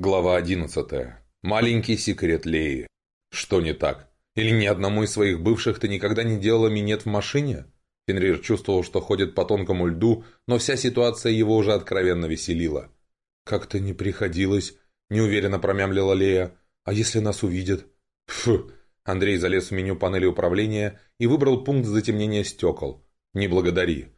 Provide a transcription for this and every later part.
Глава 11. Маленький секрет Леи. Что не так? Или ни одному из своих бывших ты никогда не делала минет в машине? Фенрир чувствовал, что ходит по тонкому льду, но вся ситуация его уже откровенно веселила. «Как-то не приходилось», — неуверенно промямлила Лея. «А если нас увидят?» «Фу!» Андрей залез в меню панели управления и выбрал пункт затемнения стекол. «Не благодари».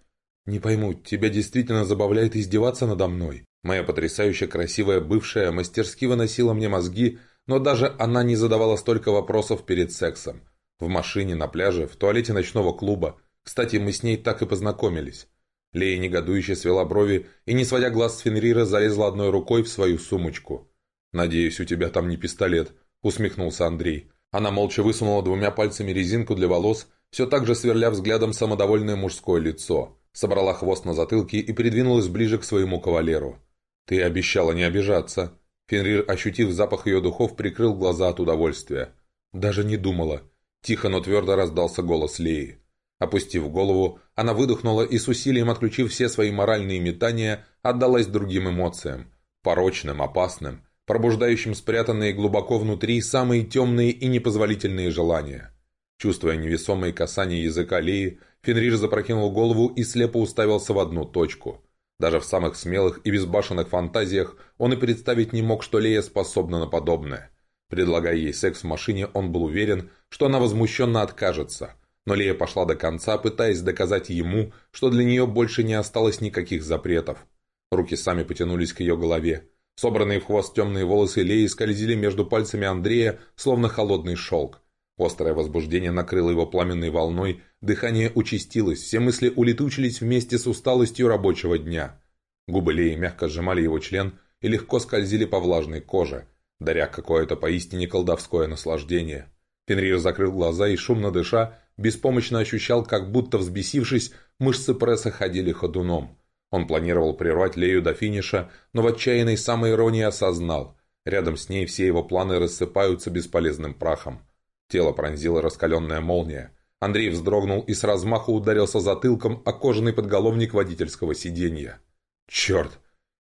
«Не пойму, тебя действительно забавляет издеваться надо мной?» Моя потрясающе красивая бывшая мастерски выносила мне мозги, но даже она не задавала столько вопросов перед сексом. В машине, на пляже, в туалете ночного клуба. Кстати, мы с ней так и познакомились. Лея негодующе свела брови и, не сводя глаз с Фенрира, залезла одной рукой в свою сумочку. «Надеюсь, у тебя там не пистолет», — усмехнулся Андрей. Она молча высунула двумя пальцами резинку для волос, все так же сверля взглядом самодовольное мужское лицо. Собрала хвост на затылке и придвинулась ближе к своему кавалеру. «Ты обещала не обижаться». Фенрир, ощутив запах ее духов, прикрыл глаза от удовольствия. «Даже не думала». Тихо, но твердо раздался голос Леи. Опустив голову, она выдохнула и с усилием отключив все свои моральные метания, отдалась другим эмоциям. Порочным, опасным, пробуждающим спрятанные глубоко внутри самые темные и непозволительные желания. Чувствуя невесомые касания языка Леи, Фенрир запрокинул голову и слепо уставился в одну точку – даже в самых смелых и безбашенных фантазиях он и представить не мог, что Лея способна на подобное. Предлагая ей секс в машине, он был уверен, что она возмущенно откажется. Но Лея пошла до конца, пытаясь доказать ему, что для нее больше не осталось никаких запретов. Руки сами потянулись к ее голове. Собранные в хвост темные волосы Леи скользили между пальцами Андрея, словно холодный шелк. Острое возбуждение накрыло его пламенной волной, дыхание участилось, все мысли улетучились вместе с усталостью рабочего дня. Губы Леи мягко сжимали его член и легко скользили по влажной коже, даря какое-то поистине колдовское наслаждение. Фенрир закрыл глаза и, шумно дыша, беспомощно ощущал, как будто взбесившись, мышцы пресса ходили ходуном. Он планировал прервать Лею до финиша, но в отчаянной самоиронии осознал. Рядом с ней все его планы рассыпаются бесполезным прахом. Тело пронзила раскаленная молния. Андрей вздрогнул и с размаху ударился затылком о кожаный подголовник водительского сиденья. «Черт!»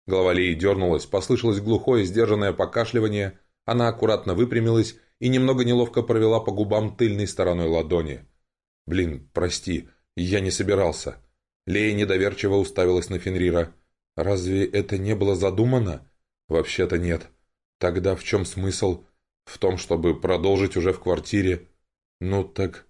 Голова Леи дернулась, послышалось глухое, сдержанное покашливание. Она аккуратно выпрямилась и немного неловко провела по губам тыльной стороной ладони. «Блин, прости, я не собирался». Лея недоверчиво уставилась на Фенрира. «Разве это не было задумано?» «Вообще-то нет». «Тогда в чем смысл?» В том, чтобы продолжить уже в квартире. Ну так,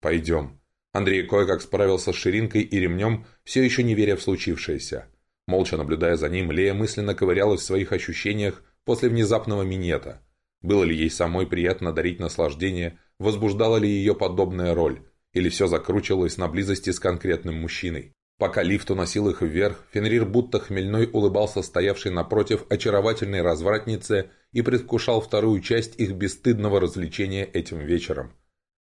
пойдем. Андрей кое-как справился с ширинкой и ремнем, все еще не веря в случившееся. Молча наблюдая за ним, Лея мысленно ковырялась в своих ощущениях после внезапного минета. Было ли ей самой приятно дарить наслаждение, возбуждала ли ее подобная роль, или все закручивалось на близости с конкретным мужчиной. Пока лифт уносил их вверх, Фенрир будто хмельной улыбался стоявшей напротив очаровательной развратнице и предвкушал вторую часть их бесстыдного развлечения этим вечером.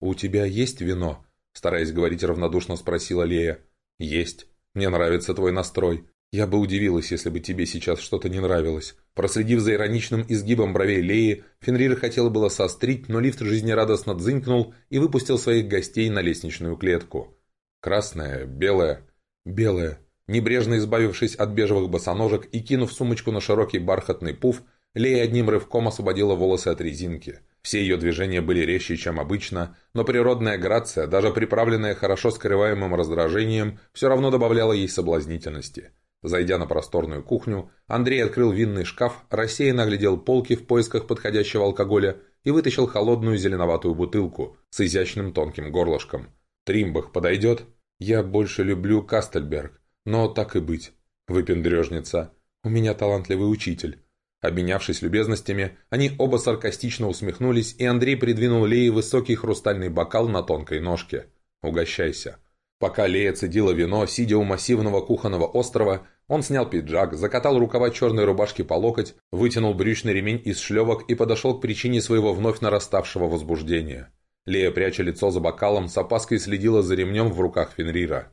«У тебя есть вино?» Стараясь говорить равнодушно, спросила Лея. «Есть. Мне нравится твой настрой. Я бы удивилась, если бы тебе сейчас что-то не нравилось». Проследив за ироничным изгибом бровей Леи, Фенрир хотел было сострить, но лифт жизнерадостно дзынькнул и выпустил своих гостей на лестничную клетку. Красная, белая, белая. Небрежно избавившись от бежевых босоножек и кинув сумочку на широкий бархатный пуф, Лея одним рывком освободила волосы от резинки. Все ее движения были резче, чем обычно, но природная грация, даже приправленная хорошо скрываемым раздражением, все равно добавляла ей соблазнительности. Зайдя на просторную кухню, Андрей открыл винный шкаф, рассеянно оглядел полки в поисках подходящего алкоголя и вытащил холодную зеленоватую бутылку с изящным тонким горлышком. «Тримбах подойдет?» «Я больше люблю Кастельберг, но так и быть. Выпендрежница. У меня талантливый учитель». Обменявшись любезностями, они оба саркастично усмехнулись, и Андрей придвинул Лее высокий хрустальный бокал на тонкой ножке. «Угощайся». Пока Лея цедила вино, сидя у массивного кухонного острова, он снял пиджак, закатал рукава черной рубашки по локоть, вытянул брючный ремень из шлевок и подошел к причине своего вновь нараставшего возбуждения. Лея, пряча лицо за бокалом, с опаской следила за ремнем в руках Фенрира.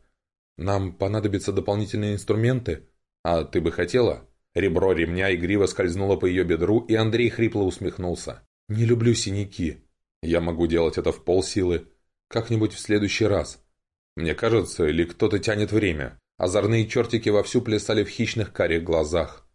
«Нам понадобятся дополнительные инструменты. А ты бы хотела?» Ребро ремня игриво скользнуло по ее бедру, и Андрей хрипло усмехнулся. «Не люблю синяки. Я могу делать это в полсилы. Как-нибудь в следующий раз. Мне кажется, или кто-то тянет время. Озорные чертики вовсю плясали в хищных карих глазах.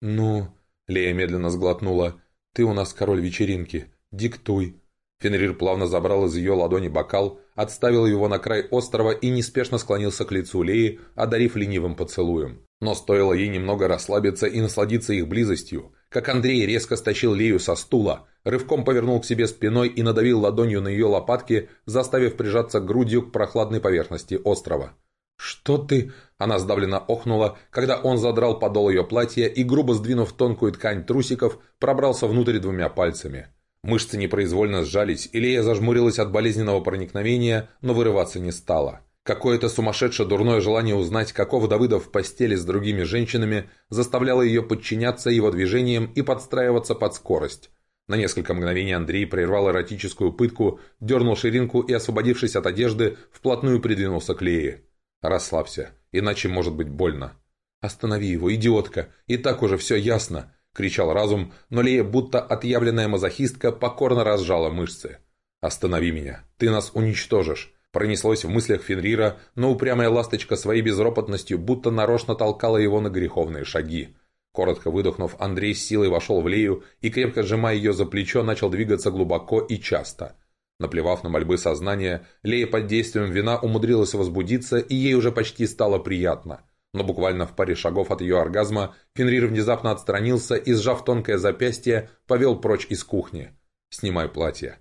«Ну...» Лея медленно сглотнула. «Ты у нас король вечеринки. Диктуй». Фенрир плавно забрал из ее ладони бокал, отставил его на край острова и неспешно склонился к лицу Леи, одарив ленивым поцелуем. Но стоило ей немного расслабиться и насладиться их близостью, как Андрей резко стащил Лею со стула, рывком повернул к себе спиной и надавил ладонью на ее лопатки, заставив прижаться грудью к прохладной поверхности острова. «Что ты?» Она сдавленно охнула, когда он задрал подол ее платья и, грубо сдвинув тонкую ткань трусиков, пробрался внутрь двумя пальцами. Мышцы непроизвольно сжались, и Лея зажмурилась от болезненного проникновения, но вырываться не стала. Какое-то сумасшедшее дурное желание узнать, каков Давыдов в постели с другими женщинами, заставляло ее подчиняться его движениям и подстраиваться под скорость. На несколько мгновений Андрей прервал эротическую пытку, дернул ширинку и, освободившись от одежды, вплотную придвинулся к Лее. «Расслабься, иначе может быть больно». «Останови его, идиотка, и так уже все ясно», кричал разум, но Лея, будто отъявленная мазохистка, покорно разжала мышцы. «Останови меня! Ты нас уничтожишь!» Пронеслось в мыслях Фенрира, но упрямая ласточка своей безропотностью будто нарочно толкала его на греховные шаги. Коротко выдохнув, Андрей с силой вошел в Лею и, крепко сжимая ее за плечо, начал двигаться глубоко и часто. Наплевав на мольбы сознания, Лея под действием вина умудрилась возбудиться, и ей уже почти стало приятно но буквально в паре шагов от ее оргазма Фенрир внезапно отстранился и, сжав тонкое запястье, повел прочь из кухни. «Снимай платье».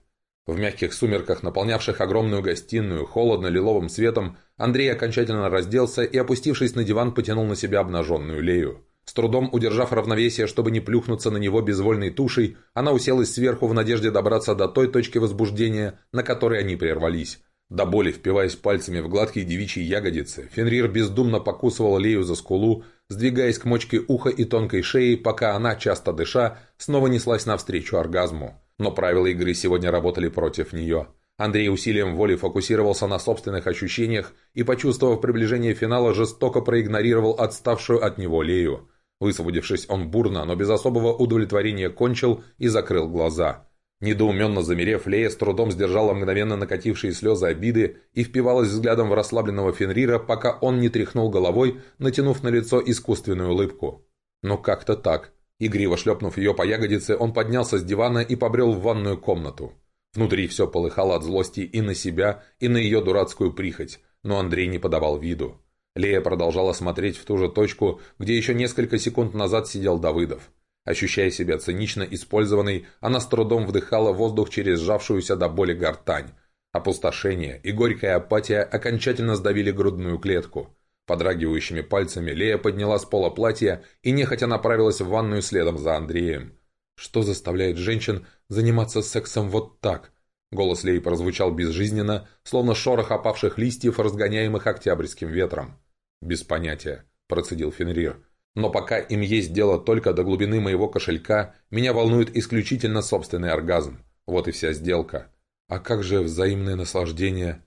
В мягких сумерках, наполнявших огромную гостиную холодно-лиловым светом, Андрей окончательно разделся и, опустившись на диван, потянул на себя обнаженную Лею. С трудом удержав равновесие, чтобы не плюхнуться на него безвольной тушей, она уселась сверху в надежде добраться до той точки возбуждения, на которой они прервались. До боли впиваясь пальцами в гладкие девичьи ягодицы, Фенрир бездумно покусывал Лею за скулу, сдвигаясь к мочке уха и тонкой шеи, пока она, часто дыша, снова неслась навстречу оргазму. Но правила игры сегодня работали против нее. Андрей усилием воли фокусировался на собственных ощущениях и, почувствовав приближение финала, жестоко проигнорировал отставшую от него Лею. Высвободившись, он бурно, но без особого удовлетворения кончил и закрыл глаза. Недоуменно замерев, Лея с трудом сдержала мгновенно накатившие слезы обиды и впивалась взглядом в расслабленного Фенрира, пока он не тряхнул головой, натянув на лицо искусственную улыбку. Но как-то так. Игриво шлепнув ее по ягодице, он поднялся с дивана и побрел в ванную комнату. Внутри все полыхало от злости и на себя, и на ее дурацкую прихоть, но Андрей не подавал виду. Лея продолжала смотреть в ту же точку, где еще несколько секунд назад сидел Давыдов. Ощущая себя цинично использованной, она с трудом вдыхала воздух через сжавшуюся до боли гортань. Опустошение и горькая апатия окончательно сдавили грудную клетку. Подрагивающими пальцами Лея подняла с пола платье и нехотя направилась в ванную следом за Андреем. «Что заставляет женщин заниматься сексом вот так?» Голос Леи прозвучал безжизненно, словно шорох опавших листьев, разгоняемых октябрьским ветром. «Без понятия», – процедил Фенрир. Но пока им есть дело только до глубины моего кошелька, меня волнует исключительно собственный оргазм. Вот и вся сделка. А как же взаимное наслаждение?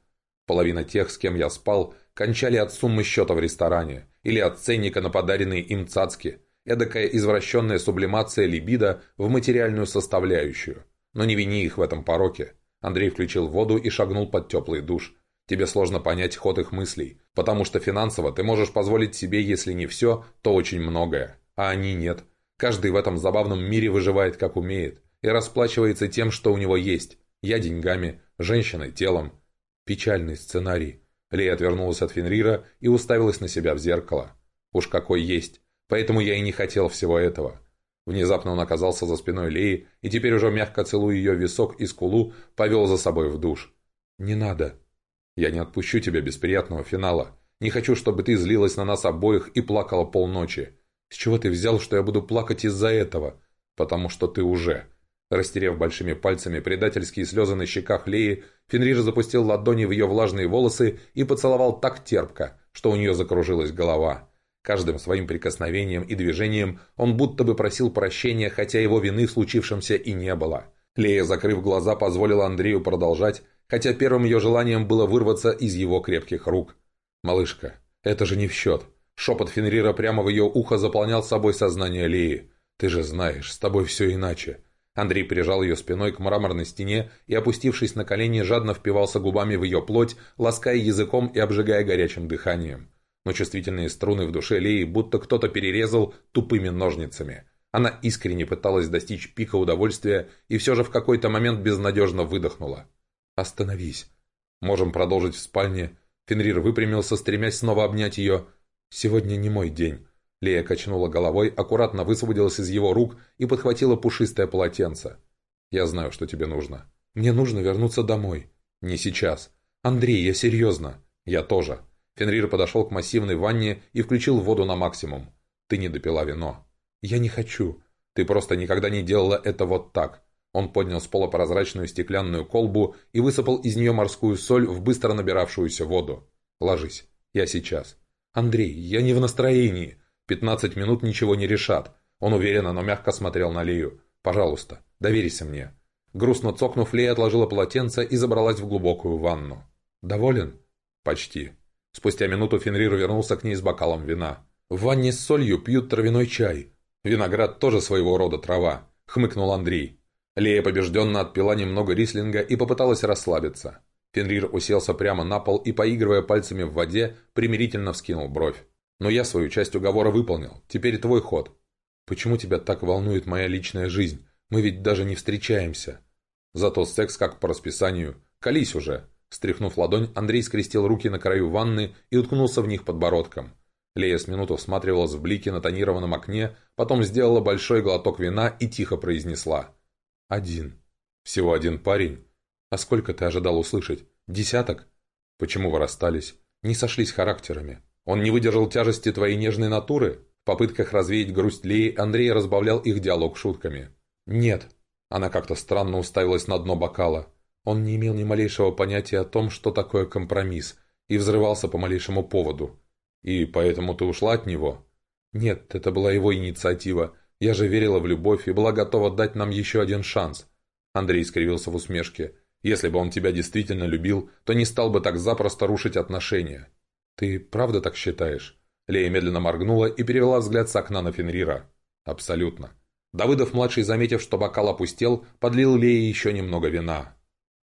Половина тех, с кем я спал, кончали от суммы счета в ресторане или от ценника на подаренные им цацки. Эдакая извращенная сублимация либидо в материальную составляющую. Но не вини их в этом пороке. Андрей включил воду и шагнул под теплый душ. Тебе сложно понять ход их мыслей, потому что финансово ты можешь позволить себе, если не все, то очень многое, а они нет. Каждый в этом забавном мире выживает как умеет и расплачивается тем, что у него есть. Я деньгами, женщиной телом. Печальный сценарий. Лея отвернулась от Фенрира и уставилась на себя в зеркало. Уж какой есть. Поэтому я и не хотел всего этого. Внезапно он оказался за спиной Леи и теперь уже мягко целуя ее висок и скулу, повел за собой в душ. «Не надо», я не отпущу тебя без приятного финала. Не хочу, чтобы ты злилась на нас обоих и плакала полночи. С чего ты взял, что я буду плакать из-за этого? Потому что ты уже...» Растерев большими пальцами предательские слезы на щеках Леи, Фенрир запустил ладони в ее влажные волосы и поцеловал так терпко, что у нее закружилась голова. Каждым своим прикосновением и движением он будто бы просил прощения, хотя его вины в случившемся и не было. Лея, закрыв глаза, позволила Андрею продолжать, хотя первым ее желанием было вырваться из его крепких рук. «Малышка, это же не в счет». Шепот Фенрира прямо в ее ухо заполнял собой сознание Леи. «Ты же знаешь, с тобой все иначе». Андрей прижал ее спиной к мраморной стене и, опустившись на колени, жадно впивался губами в ее плоть, лаская языком и обжигая горячим дыханием. Но чувствительные струны в душе Леи будто кто-то перерезал тупыми ножницами. Она искренне пыталась достичь пика удовольствия и все же в какой-то момент безнадежно выдохнула. «Остановись. Можем продолжить в спальне». Фенрир выпрямился, стремясь снова обнять ее. «Сегодня не мой день». Лея качнула головой, аккуратно высвободилась из его рук и подхватила пушистое полотенце. «Я знаю, что тебе нужно. Мне нужно вернуться домой. Не сейчас. Андрей, я серьезно. Я тоже». Фенрир подошел к массивной ванне и включил воду на максимум. «Ты не допила вино». «Я не хочу. Ты просто никогда не делала это вот так». Он поднял с пола прозрачную стеклянную колбу и высыпал из нее морскую соль в быстро набиравшуюся воду. «Ложись. Я сейчас». «Андрей, я не в настроении. Пятнадцать минут ничего не решат». Он уверенно, но мягко смотрел на Лию. «Пожалуйста, доверься мне». Грустно цокнув, Лея отложила полотенце и забралась в глубокую ванну. «Доволен?» «Почти». Спустя минуту Фенрир вернулся к ней с бокалом вина. «В ванне с солью пьют травяной чай. Виноград тоже своего рода трава», — хмыкнул Андрей. Лея побежденно отпила немного рислинга и попыталась расслабиться. Фенрир уселся прямо на пол и, поигрывая пальцами в воде, примирительно вскинул бровь. «Но я свою часть уговора выполнил. Теперь твой ход». «Почему тебя так волнует моя личная жизнь? Мы ведь даже не встречаемся». «Зато секс как по расписанию. Колись уже». Стряхнув ладонь, Андрей скрестил руки на краю ванны и уткнулся в них подбородком. Лея с минуту всматривалась в блики на тонированном окне, потом сделала большой глоток вина и тихо произнесла. «Один. Всего один парень. А сколько ты ожидал услышать? Десяток? Почему вы расстались? Не сошлись характерами. Он не выдержал тяжести твоей нежной натуры?» В попытках развеять грусть Леи Андрей разбавлял их диалог шутками. «Нет». Она как-то странно уставилась на дно бокала. Он не имел ни малейшего понятия о том, что такое компромисс, и взрывался по малейшему поводу. «И поэтому ты ушла от него?» «Нет, это была его инициатива. Я же верила в любовь и была готова дать нам еще один шанс». Андрей скривился в усмешке. «Если бы он тебя действительно любил, то не стал бы так запросто рушить отношения». «Ты правда так считаешь?» Лея медленно моргнула и перевела взгляд с окна на Фенрира. «Абсолютно». Давыдов-младший, заметив, что бокал опустел, подлил Лее еще немного вина.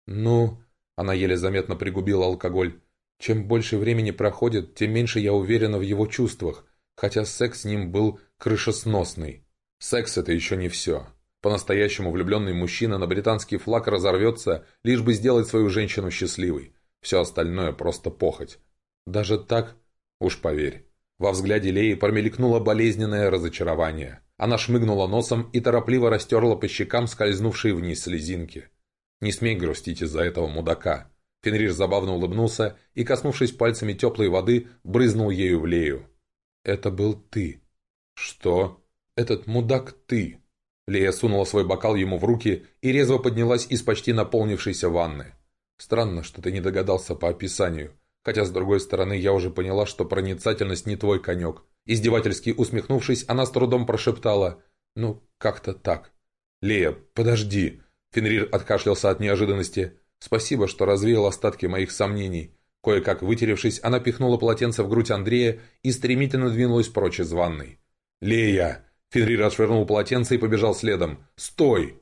«Ну...» — она еле заметно пригубила алкоголь. «Чем больше времени проходит, тем меньше я уверена в его чувствах, хотя секс с ним был крышесносный. Секс — это еще не все. По-настоящему влюбленный мужчина на британский флаг разорвется, лишь бы сделать свою женщину счастливой. Все остальное просто похоть. Даже так? Уж поверь». Во взгляде Леи промелькнуло болезненное разочарование. Она шмыгнула носом и торопливо растерла по щекам скользнувшие вниз слезинки. «Не смей грустить из-за этого мудака». Фенрир забавно улыбнулся и, коснувшись пальцами теплой воды, брызнул ею в Лею. «Это был ты». «Что?» «Этот мудак ты». Лея сунула свой бокал ему в руки и резво поднялась из почти наполнившейся ванны. «Странно, что ты не догадался по описанию. Хотя, с другой стороны, я уже поняла, что проницательность не твой конек. Издевательски усмехнувшись, она с трудом прошептала «Ну, как-то так». «Лея, подожди!» Фенрир откашлялся от неожиданности. «Спасибо, что развеял остатки моих сомнений». Кое-как вытеревшись, она пихнула полотенце в грудь Андрея и стремительно двинулась прочь из ванной. «Лея!» Фенрир отшвырнул полотенце и побежал следом. «Стой!»